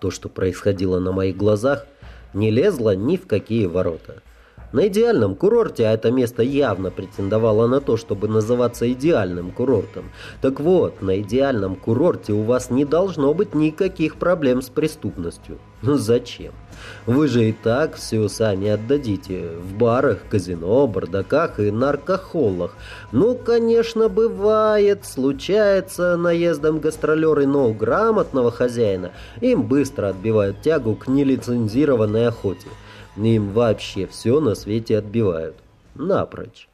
То, что происходило на моих глазах, не лезло ни в какие ворота. На идеальном курорте, а это место явно претендовало на то, чтобы называться идеальным курортом. Так вот, на идеальном курорте у вас не должно быть никаких проблем с преступностью. Ну зачем? Вы же и так все сами отдадите. В барах, казино, бардаках и наркохоллах. Ну, конечно, бывает, случается наездом гастролеры, но у грамотного хозяина им быстро отбивают тягу к нелицензированной охоте. Им вообще все на свете отбивают. Напрочь.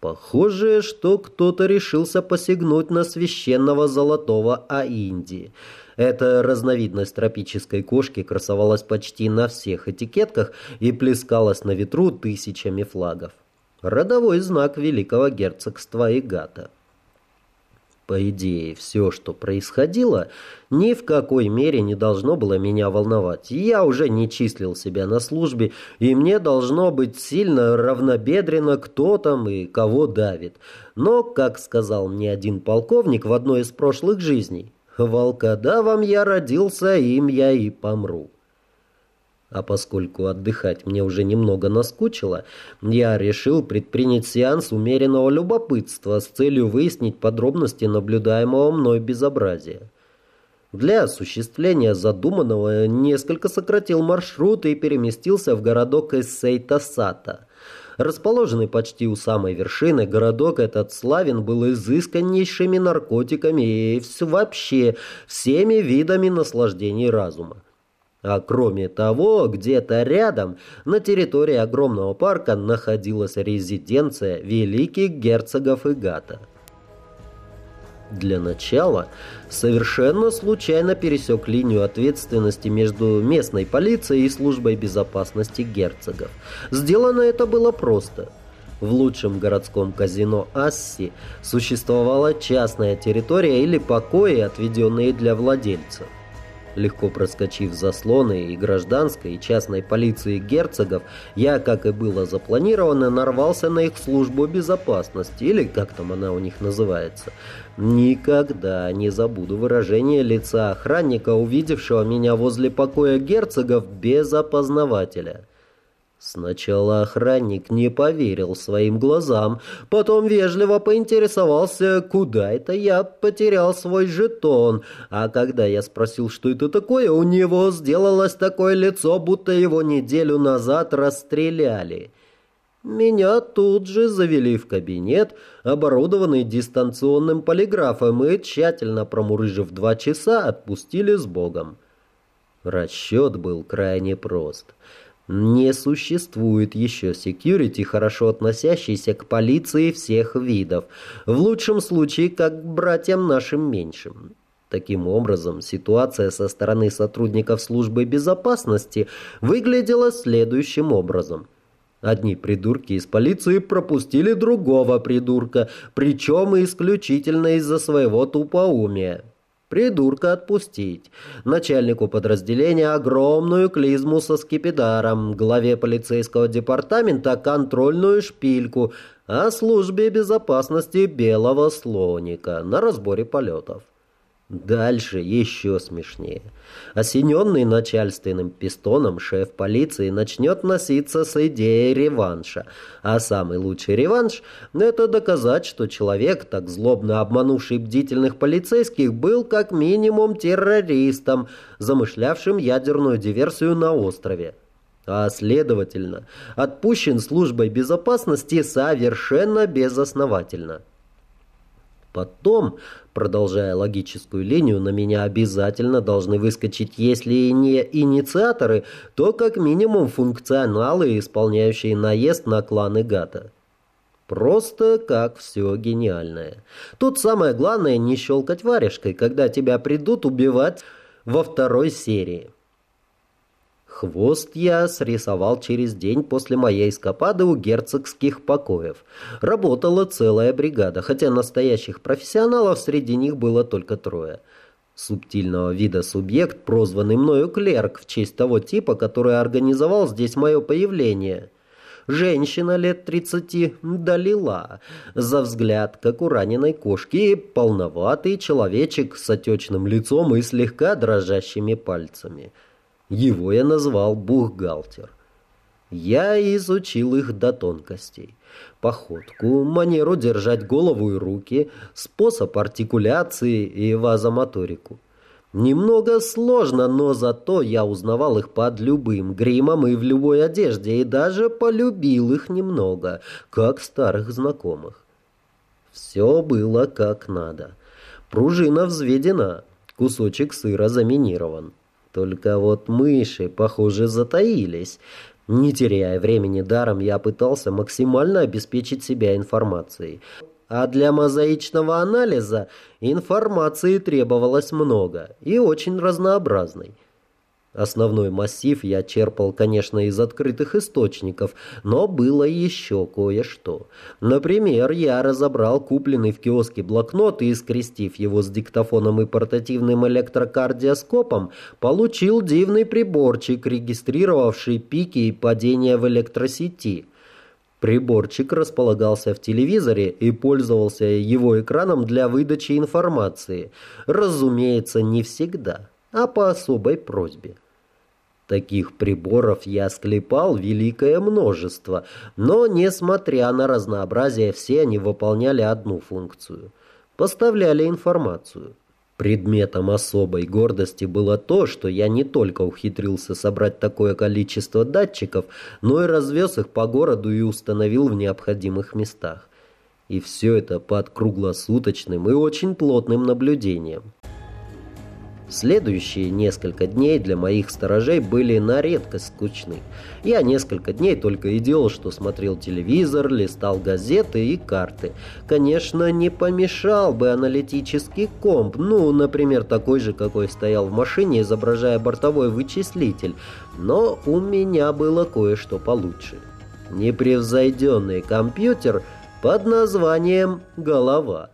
Похоже, что кто-то решился посягнуть на священного золотого Аинди. Эта разновидность тропической кошки красовалась почти на всех этикетках и плескалась на ветру тысячами флагов. Родовой знак великого герцогства Игата. По идее, все, что происходило, ни в какой мере не должно было меня волновать. Я уже не числил себя на службе, и мне должно быть сильно равнобедренно, кто там и кого давит. Но, как сказал мне один полковник в одной из прошлых жизней, «Волкодавом я родился, им я и помру». А поскольку отдыхать мне уже немного наскучило, я решил предпринять сеанс умеренного любопытства с целью выяснить подробности наблюдаемого мной безобразия. Для осуществления задуманного несколько сократил маршрут и переместился в городок Эссейта-Сата. Расположенный почти у самой вершины, городок этот славен был изысканнейшими наркотиками и вообще всеми видами наслаждений разума. А кроме того, где-то рядом, на территории огромного парка, находилась резиденция великих герцогов Игата. Для начала совершенно случайно пересек линию ответственности между местной полицией и службой безопасности герцогов. Сделано это было просто. В лучшем городском казино Асси существовала частная территория или покои, отведенные для владельцев легко проскочив заслоны и гражданской, и частной полиции герцогов, я, как и было запланировано, нарвался на их службу безопасности, или как там она у них называется. Никогда не забуду выражение лица охранника, увидевшего меня возле покоя герцогов без опознавателя. Сначала охранник не поверил своим глазам, потом вежливо поинтересовался, куда это я потерял свой жетон, а когда я спросил, что это такое, у него сделалось такое лицо, будто его неделю назад расстреляли. Меня тут же завели в кабинет, оборудованный дистанционным полиграфом, и, тщательно промурыжив два часа, отпустили с Богом. Расчет был крайне прост — не существует еще секьюрити, хорошо относящийся к полиции всех видов, в лучшем случае как к братьям нашим меньшим. Таким образом, ситуация со стороны сотрудников службы безопасности выглядела следующим образом. Одни придурки из полиции пропустили другого придурка, причем исключительно из-за своего тупоумия. Придурка отпустить. Начальнику подразделения огромную клизму со скипидаром, главе полицейского департамента контрольную шпильку, а службе безопасности белого слоника на разборе полетов. Дальше еще смешнее. Осененный начальственным пистоном шеф полиции начнет носиться с идеей реванша. А самый лучший реванш – это доказать, что человек, так злобно обманувший бдительных полицейских, был как минимум террористом, замышлявшим ядерную диверсию на острове а следовательно, отпущен службой безопасности совершенно безосновательно. Потом, продолжая логическую линию, на меня обязательно должны выскочить, если и не инициаторы, то как минимум функционалы, исполняющие наезд на кланы Гата. Просто как все гениальное. Тут самое главное не щелкать варежкой, когда тебя придут убивать во второй серии. Хвост я срисовал через день после моей эскапады у герцогских покоев. Работала целая бригада, хотя настоящих профессионалов среди них было только трое. Субтильного вида субъект, прозванный мною клерк, в честь того типа, который организовал здесь мое появление. женщина лет тридцати, долила. За взгляд, как у раненой кошки, полноватый человечек с отечным лицом и слегка дрожащими пальцами. Его я назвал бухгалтер. Я изучил их до тонкостей. Походку, манеру держать голову и руки, способ артикуляции и вазомоторику. Немного сложно, но зато я узнавал их под любым гримом и в любой одежде, и даже полюбил их немного, как старых знакомых. Все было как надо. Пружина взведена, кусочек сыра заминирован. Только вот мыши, похоже, затаились. Не теряя времени даром, я пытался максимально обеспечить себя информацией. А для мозаичного анализа информации требовалось много и очень разнообразной. Основной массив я черпал, конечно, из открытых источников, но было еще кое-что. Например, я разобрал купленный в киоске блокнот и, скрестив его с диктофоном и портативным электрокардиоскопом, получил дивный приборчик, регистрировавший пики и падения в электросети. Приборчик располагался в телевизоре и пользовался его экраном для выдачи информации. Разумеется, не всегда, а по особой просьбе. Таких приборов я склепал великое множество, но, несмотря на разнообразие, все они выполняли одну функцию – поставляли информацию. Предметом особой гордости было то, что я не только ухитрился собрать такое количество датчиков, но и развез их по городу и установил в необходимых местах. И все это под круглосуточным и очень плотным наблюдением. Следующие несколько дней для моих сторожей были на редкость скучны. Я несколько дней только и делал, что смотрел телевизор, листал газеты и карты. Конечно, не помешал бы аналитический комп, ну, например, такой же, какой стоял в машине, изображая бортовой вычислитель. Но у меня было кое-что получше. Непревзойденный компьютер под названием «Голова».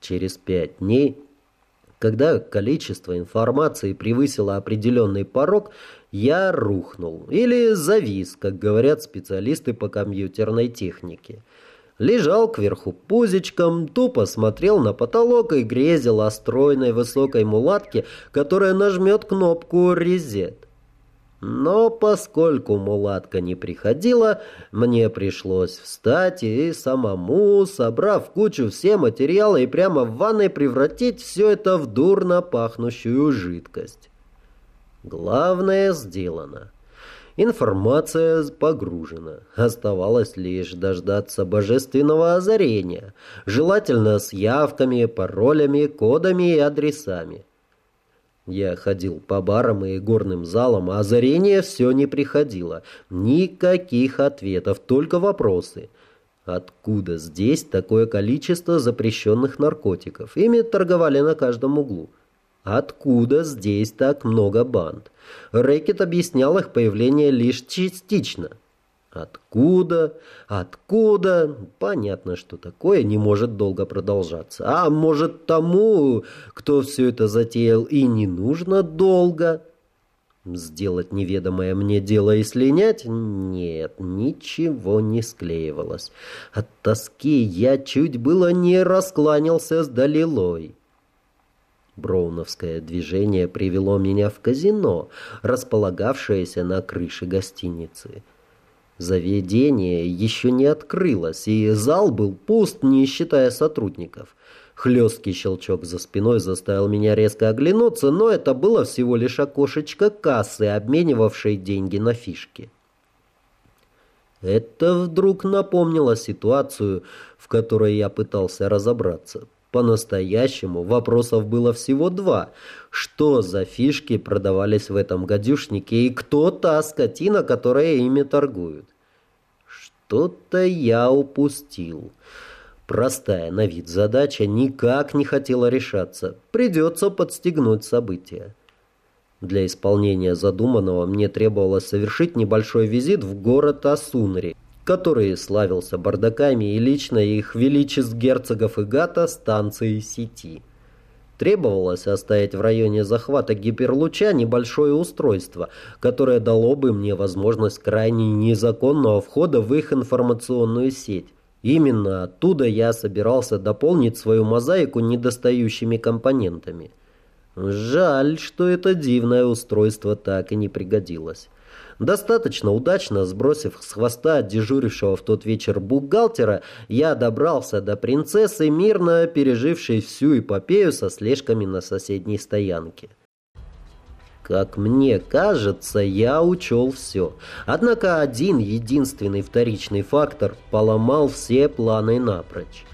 Через пять дней когда количество информации превысило определенный порог, я рухнул или завис, как говорят специалисты по компьютерной технике. Лежал кверху пузичком, тупо смотрел на потолок и грезил о стройной высокой мулатке, которая нажмет кнопку «Резет». Но поскольку мулатка не приходила, мне пришлось встать и самому, собрав кучу все материалы и прямо в ванной превратить все это в дурно пахнущую жидкость. Главное сделано. Информация погружена. Оставалось лишь дождаться божественного озарения, желательно с явками, паролями, кодами и адресами. Я ходил по барам и горным залам, а озарение все не приходило. Никаких ответов, только вопросы. Откуда здесь такое количество запрещенных наркотиков? Ими торговали на каждом углу. Откуда здесь так много банд? Рэкет объяснял их появление лишь частично. Откуда? Откуда? Понятно, что такое не может долго продолжаться. А может тому, кто все это затеял, и не нужно долго? Сделать неведомое мне дело и слинять? Нет, ничего не склеивалось. От тоски я чуть было не раскланялся с Далилой. Броуновское движение привело меня в казино, располагавшееся на крыше гостиницы. Заведение еще не открылось, и зал был пуст, не считая сотрудников. Хлесткий щелчок за спиной заставил меня резко оглянуться, но это было всего лишь окошечко кассы, обменивавшей деньги на фишки. Это вдруг напомнило ситуацию, в которой я пытался разобраться. По-настоящему вопросов было всего два. Что за фишки продавались в этом гадюшнике и кто та скотина, которая ими торгует? Что-то я упустил. Простая на вид задача никак не хотела решаться. Придется подстегнуть события. Для исполнения задуманного мне требовалось совершить небольшой визит в город Асунри, который славился бардаками и лично их величеств герцогов и гата станции сети. Требовалось оставить в районе захвата гиперлуча небольшое устройство, которое дало бы мне возможность крайне незаконного входа в их информационную сеть. Именно оттуда я собирался дополнить свою мозаику недостающими компонентами. Жаль, что это дивное устройство так и не пригодилось. Достаточно удачно сбросив с хвоста дежурившего в тот вечер бухгалтера, я добрался до принцессы, мирно пережившей всю эпопею со слежками на соседней стоянке. Как мне кажется, я учел все. Однако один единственный вторичный фактор поломал все планы напрочь.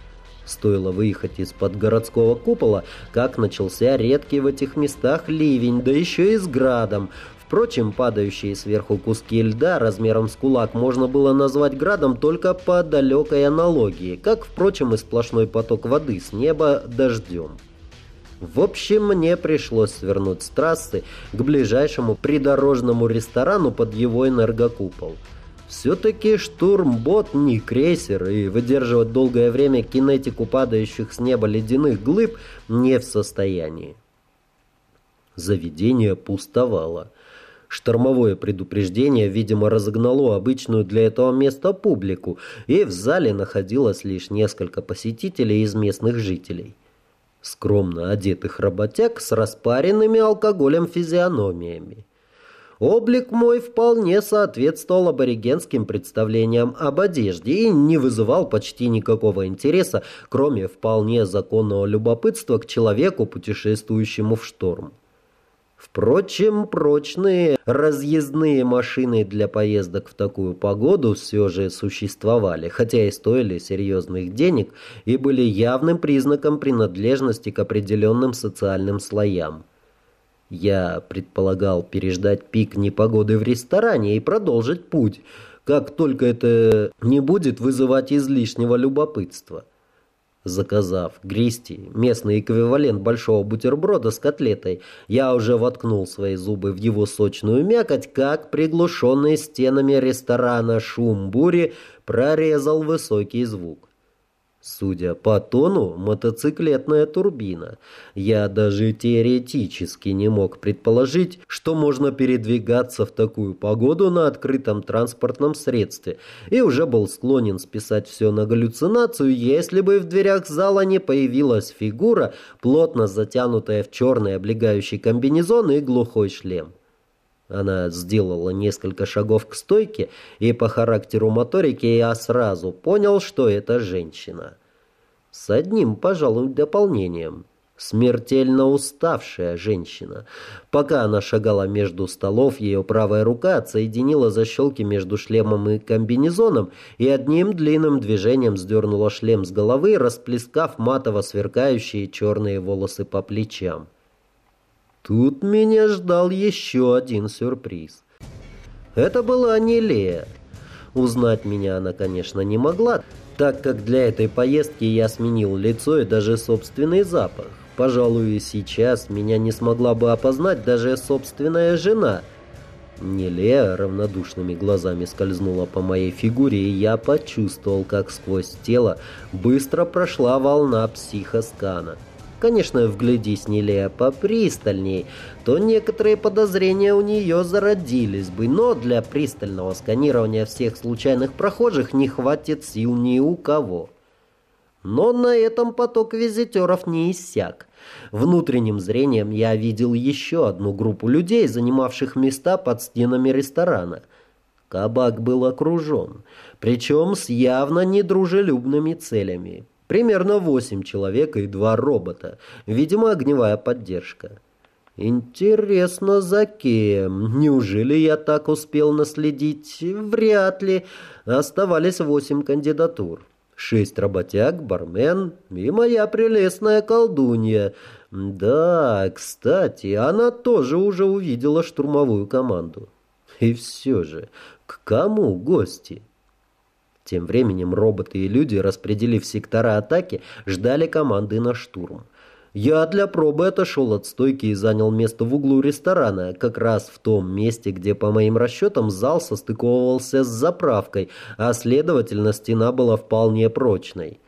Стоило выехать из-под городского купола, как начался редкий в этих местах ливень, да еще и с градом. Впрочем, падающие сверху куски льда размером с кулак можно было назвать градом только по далекой аналогии, как, впрочем, и сплошной поток воды с неба дождем. В общем, мне пришлось свернуть с трассы к ближайшему придорожному ресторану под его энергокупол. Все-таки штурмбот не крейсер, и выдерживать долгое время кинетику падающих с неба ледяных глыб не в состоянии. Заведение пустовало. Штормовое предупреждение, видимо, разогнало обычную для этого места публику, и в зале находилось лишь несколько посетителей из местных жителей. Скромно одетых работяг с распаренными алкоголем физиономиями. Облик мой вполне соответствовал аборигенским представлениям об одежде и не вызывал почти никакого интереса, кроме вполне законного любопытства к человеку, путешествующему в шторм. Впрочем, прочные разъездные машины для поездок в такую погоду все же существовали, хотя и стоили серьезных денег и были явным признаком принадлежности к определенным социальным слоям. Я предполагал переждать пик непогоды в ресторане и продолжить путь, как только это не будет вызывать излишнего любопытства. Заказав гристи, местный эквивалент большого бутерброда с котлетой, я уже воткнул свои зубы в его сочную мякоть, как приглушенный стенами ресторана шум бури прорезал высокий звук. Судя по тону, мотоциклетная турбина. Я даже теоретически не мог предположить, что можно передвигаться в такую погоду на открытом транспортном средстве, и уже был склонен списать все на галлюцинацию, если бы в дверях зала не появилась фигура, плотно затянутая в черный облегающий комбинезон и глухой шлем. Она сделала несколько шагов к стойке, и по характеру моторики я сразу понял, что это женщина. С одним, пожалуй, дополнением. Смертельно уставшая женщина. Пока она шагала между столов, ее правая рука отсоединила защелки между шлемом и комбинезоном и одним длинным движением сдернула шлем с головы, расплескав матово сверкающие черные волосы по плечам. Тут меня ждал еще один сюрприз. Это была не Лея. Узнать меня она, конечно, не могла, так как для этой поездки я сменил лицо и даже собственный запах. Пожалуй, сейчас меня не смогла бы опознать даже собственная жена. Нелея равнодушными глазами скользнула по моей фигуре, и я почувствовал, как сквозь тело быстро прошла волна психоскана. Конечно, вглядись Нелея попристальней, то некоторые подозрения у нее зародились бы, но для пристального сканирования всех случайных прохожих не хватит сил ни у кого. Но на этом поток визитеров не иссяк. Внутренним зрением я видел еще одну группу людей, занимавших места под стенами ресторана. Кабак был окружен, причем с явно недружелюбными целями. Примерно восемь человек и два робота. Видимо, огневая поддержка. Интересно, за кем? Неужели я так успел наследить? Вряд ли. Оставались восемь кандидатур. Шесть работяг, бармен и моя прелестная колдунья. Да, кстати, она тоже уже увидела штурмовую команду. И все же, к кому гости? Тем временем роботы и люди, распределив сектора атаки, ждали команды на штурм. Я для пробы отошел от стойки и занял место в углу ресторана, как раз в том месте, где, по моим расчетам, зал состыковывался с заправкой, а следовательно, стена была вполне прочной.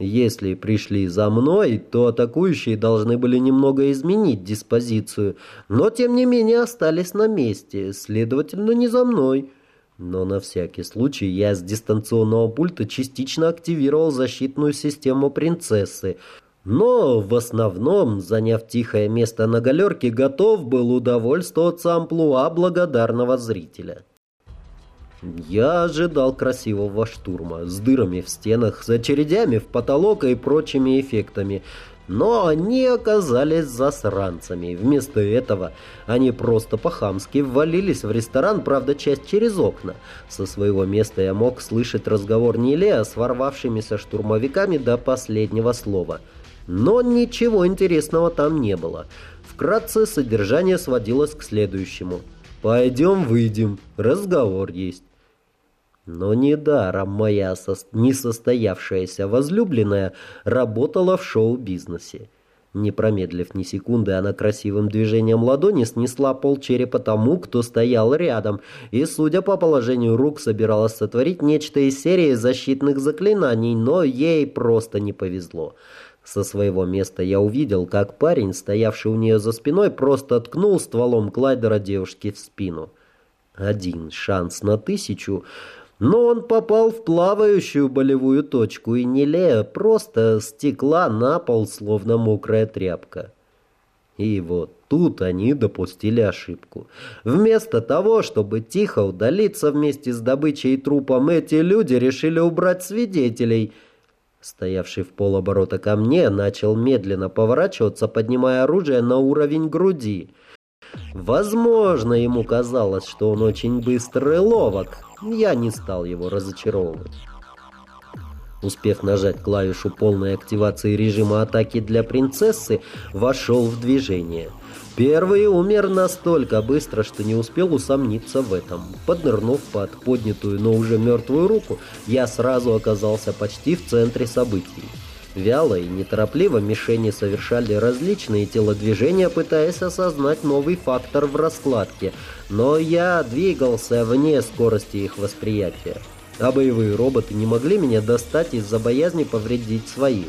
Если пришли за мной, то атакующие должны были немного изменить диспозицию, но тем не менее остались на месте, следовательно, не за мной. Но на всякий случай я с дистанционного пульта частично активировал защитную систему принцессы, но в основном, заняв тихое место на галерке, готов был удовольствоваться амплуа благодарного зрителя. Я ожидал красивого штурма с дырами в стенах, с очередями в потолок и прочими эффектами, но они оказались засранцами. Вместо этого они просто по-хамски ввалились в ресторан, правда, часть через окна. Со своего места я мог слышать разговор Нилея с ворвавшимися штурмовиками до последнего слова. Но ничего интересного там не было. Вкратце содержание сводилось к следующему. «Пойдем выйдем, разговор есть». Но недаром моя несостоявшаяся возлюбленная работала в шоу-бизнесе. Не промедлив ни секунды, она красивым движением ладони снесла пол черепа тому, кто стоял рядом, и, судя по положению рук, собиралась сотворить нечто из серии защитных заклинаний, но ей просто не повезло. Со своего места я увидел, как парень, стоявший у нее за спиной, просто ткнул стволом Клайдера девушке в спину. Один шанс на тысячу — но он попал в плавающую болевую точку, и Нелея просто стекла на пол, словно мокрая тряпка. И вот тут они допустили ошибку. Вместо того, чтобы тихо удалиться вместе с добычей и трупом, эти люди решили убрать свидетелей. Стоявший в полоборота ко мне начал медленно поворачиваться, поднимая оружие на уровень груди. Возможно, ему казалось, что он очень быстрый и ловок, я не стал его разочаровывать. Успев нажать клавишу полной активации режима атаки для принцессы, вошел в движение. Первый умер настолько быстро, что не успел усомниться в этом. Поднырнув под поднятую, но уже мертвую руку, я сразу оказался почти в центре событий. Вяло и неторопливо мишени совершали различные телодвижения, пытаясь осознать новый фактор в раскладке, но я двигался вне скорости их восприятия. А боевые роботы не могли меня достать из-за боязни повредить своих.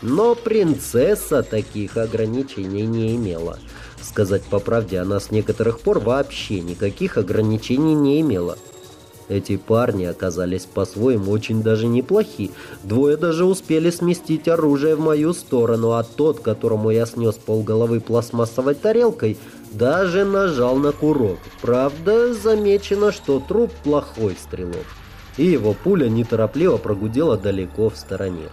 Но принцесса таких ограничений не имела. Сказать по правде, она с некоторых пор вообще никаких ограничений не имела. Эти парни оказались по-своему очень даже неплохи. Двое даже успели сместить оружие в мою сторону, а тот, которому я снес полголовы пластмассовой тарелкой, даже нажал на курок. Правда, замечено, что труп плохой стрелок. И его пуля неторопливо прогудела далеко в стороне.